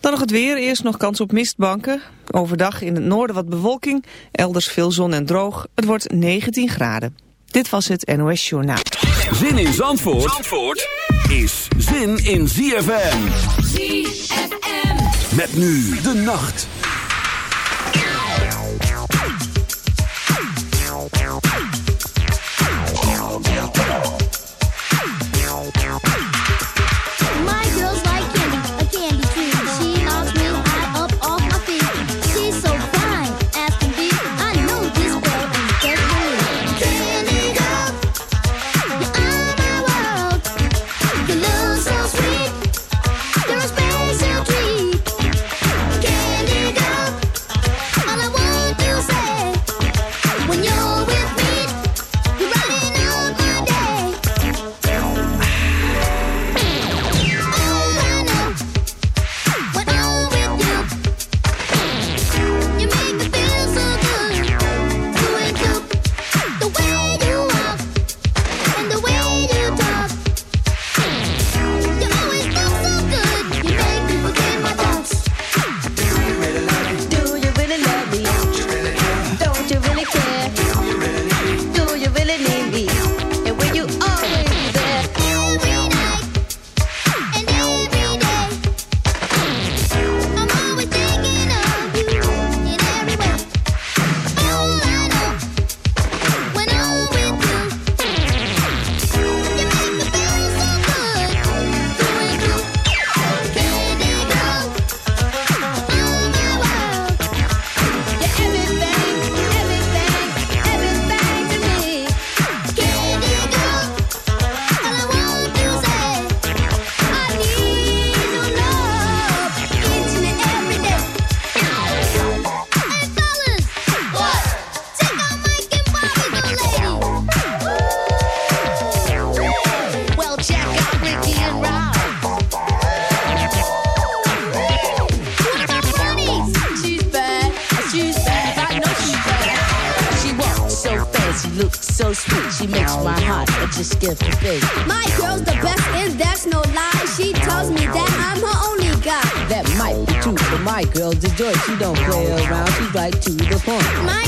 Dan nog het weer. Eerst nog kans op mistbanken. Overdag in het noorden wat bewolking. Elders veel zon en droog. Het wordt 19 graden. Dit was het NOS Journaal. Zin in Zandvoort, Zandvoort is zin in ZFM. ZFM. Met nu de nacht. gift to fake. My girl's the best, and that's no lie. She tells me that I'm her only guy. That might be true, but my girl's a joy. She don't play around. She's right to the point. My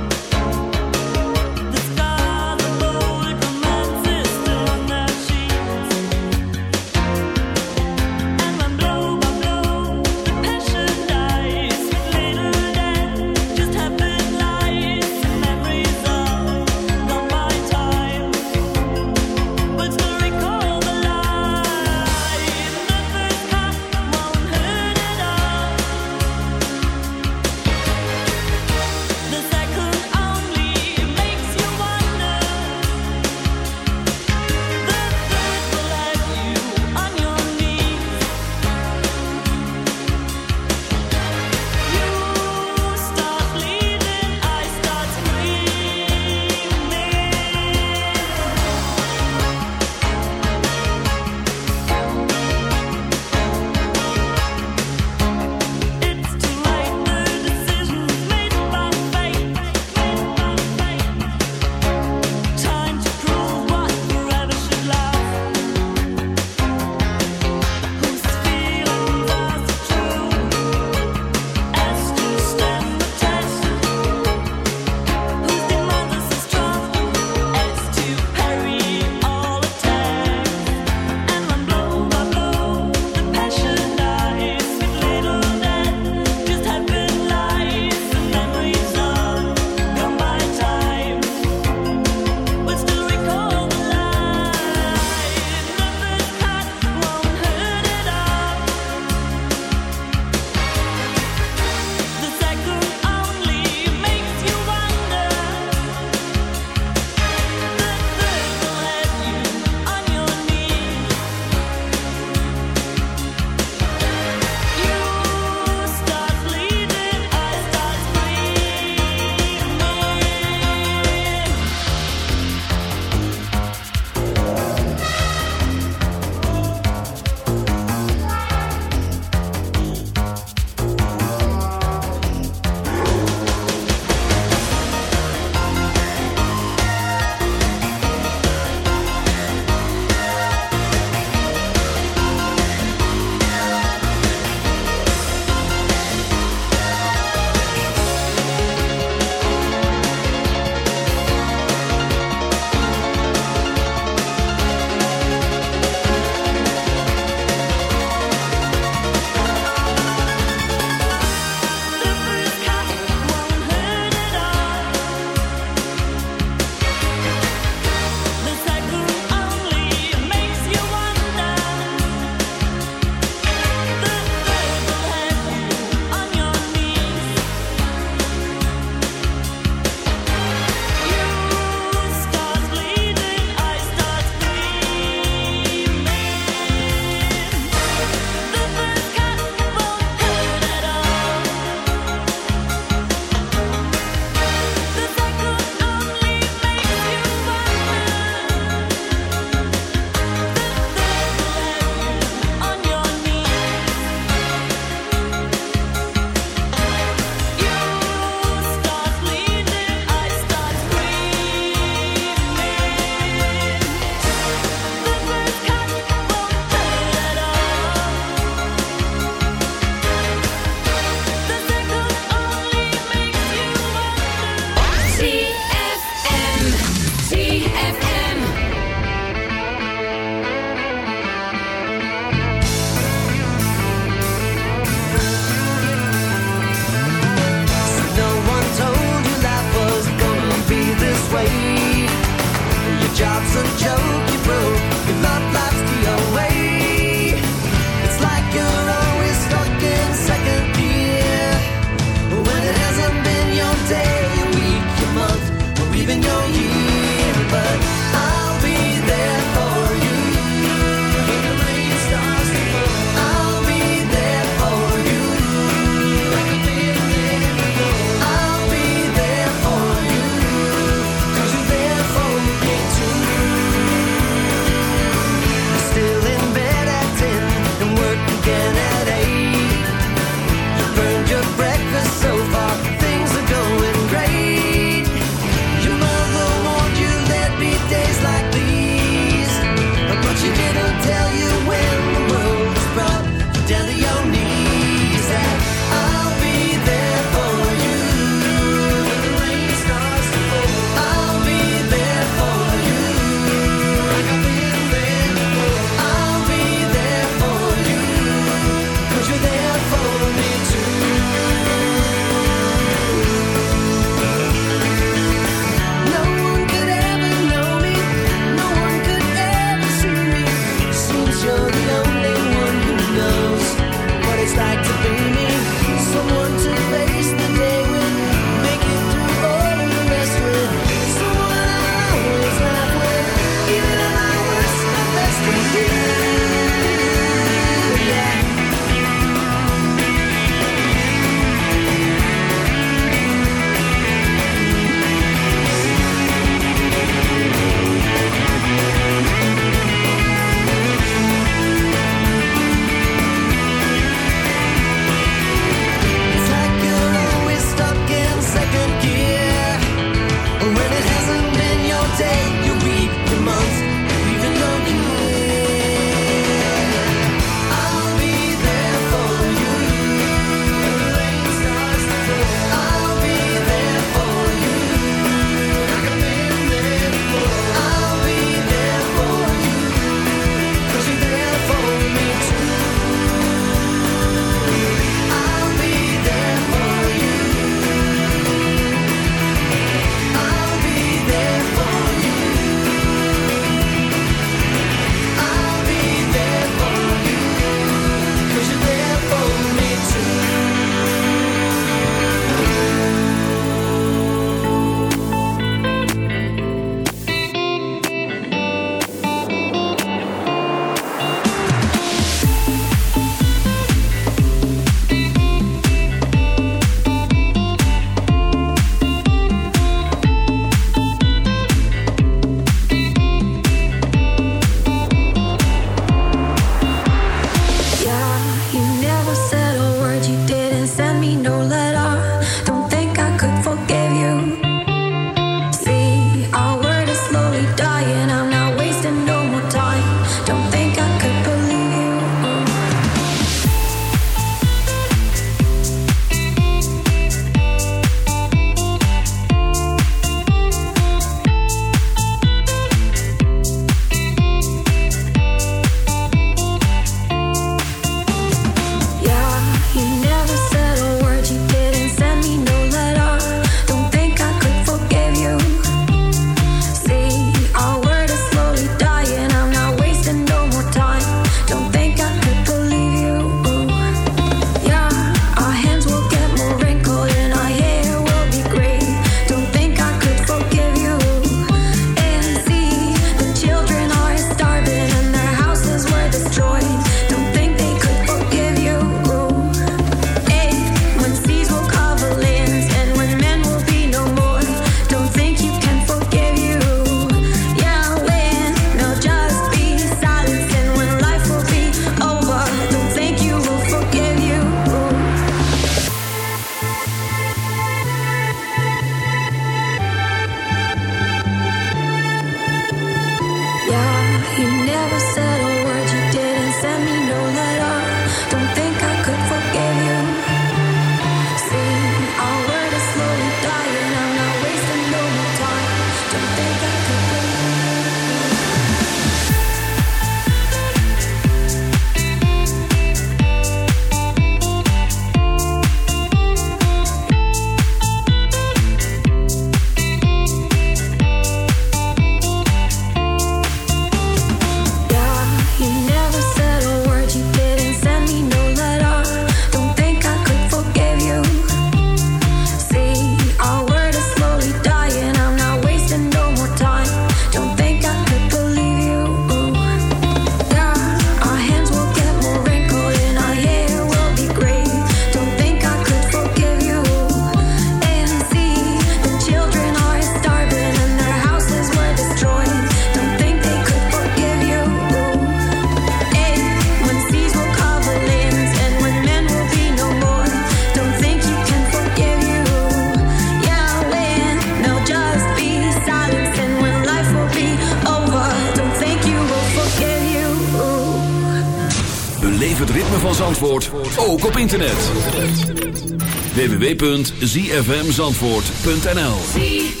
www.zfmzandvoort.nl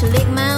if lick my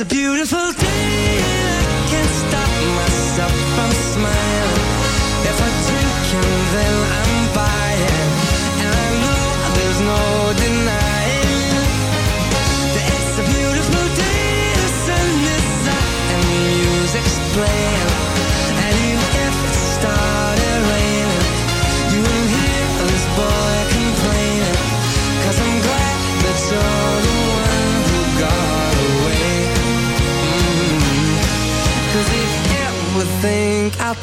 It's a beautiful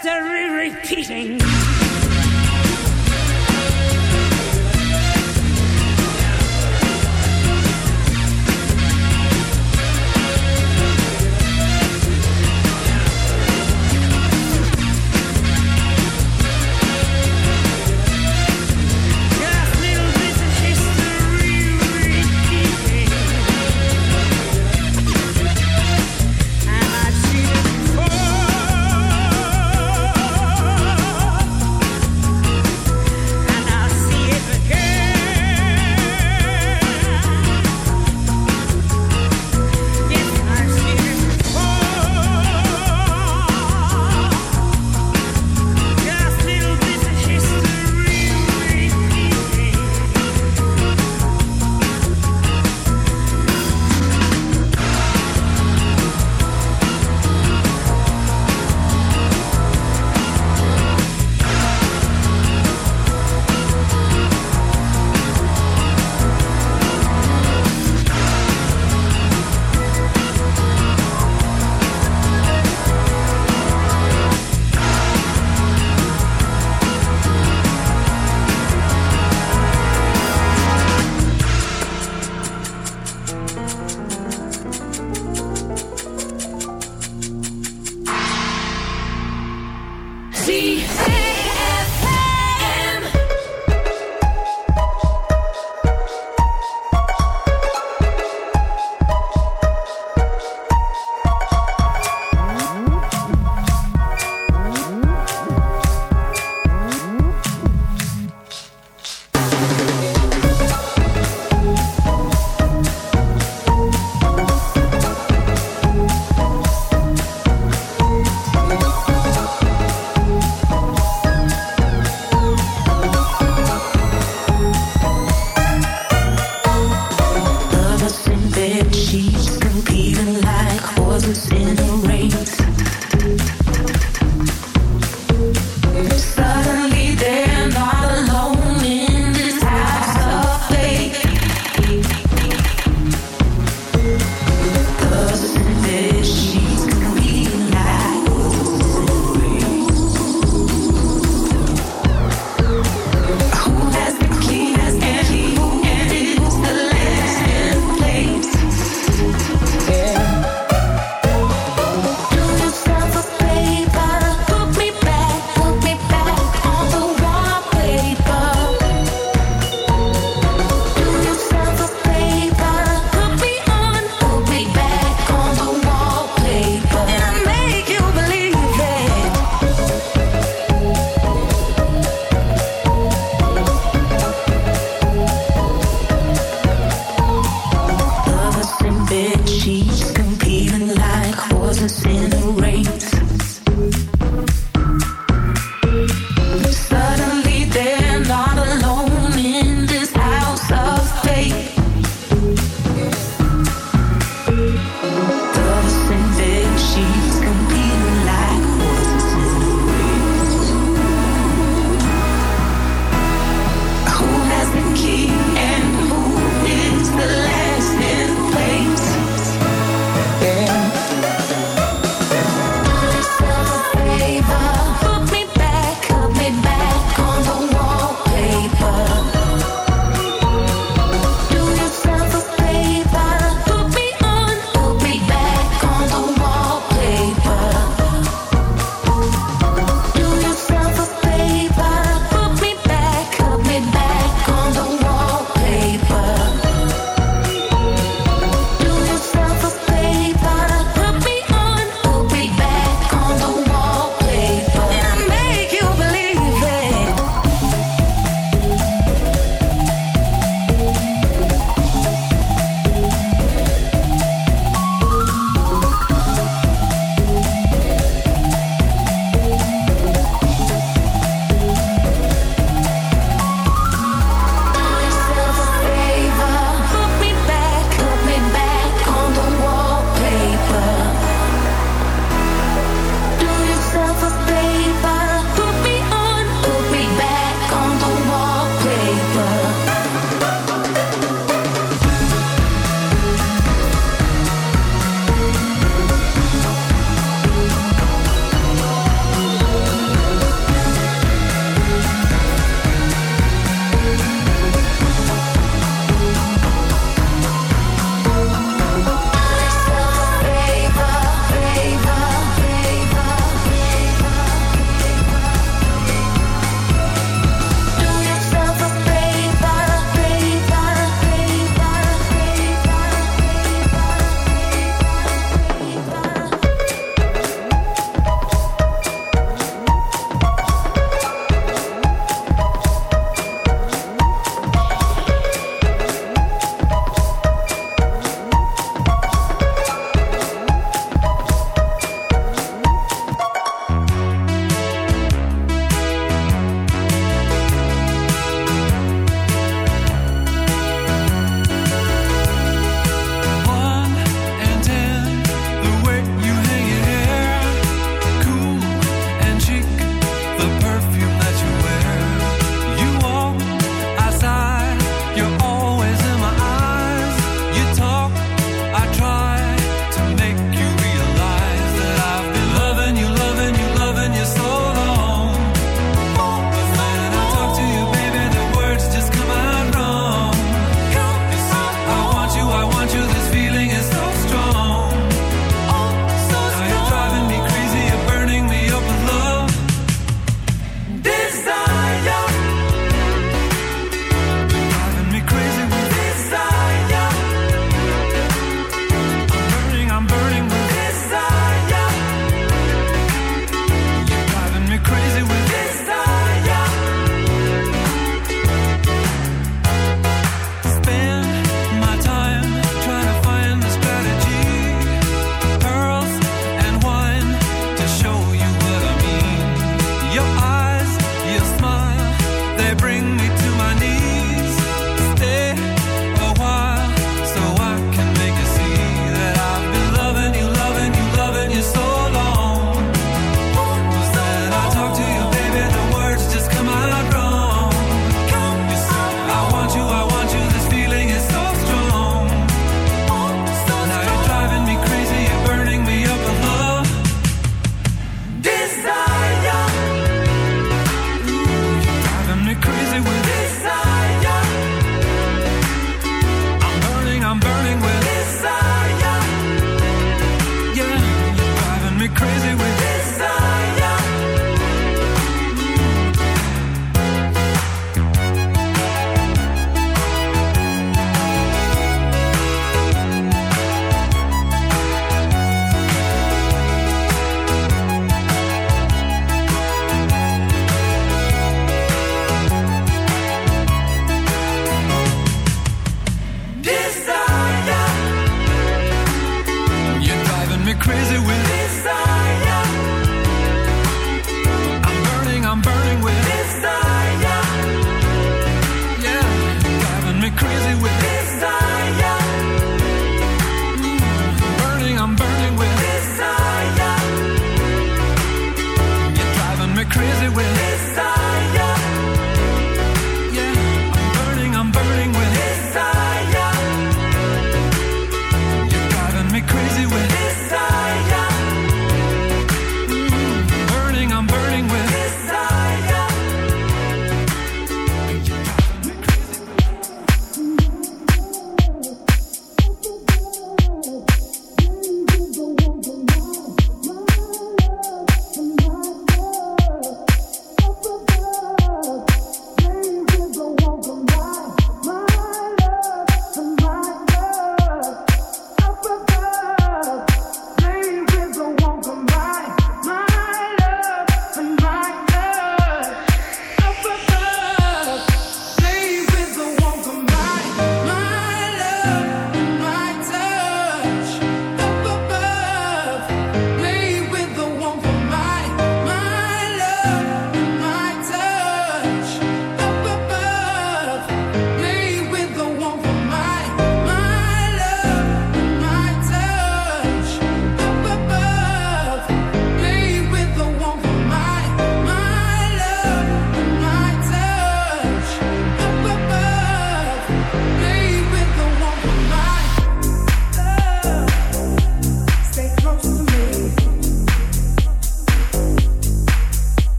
history repeating.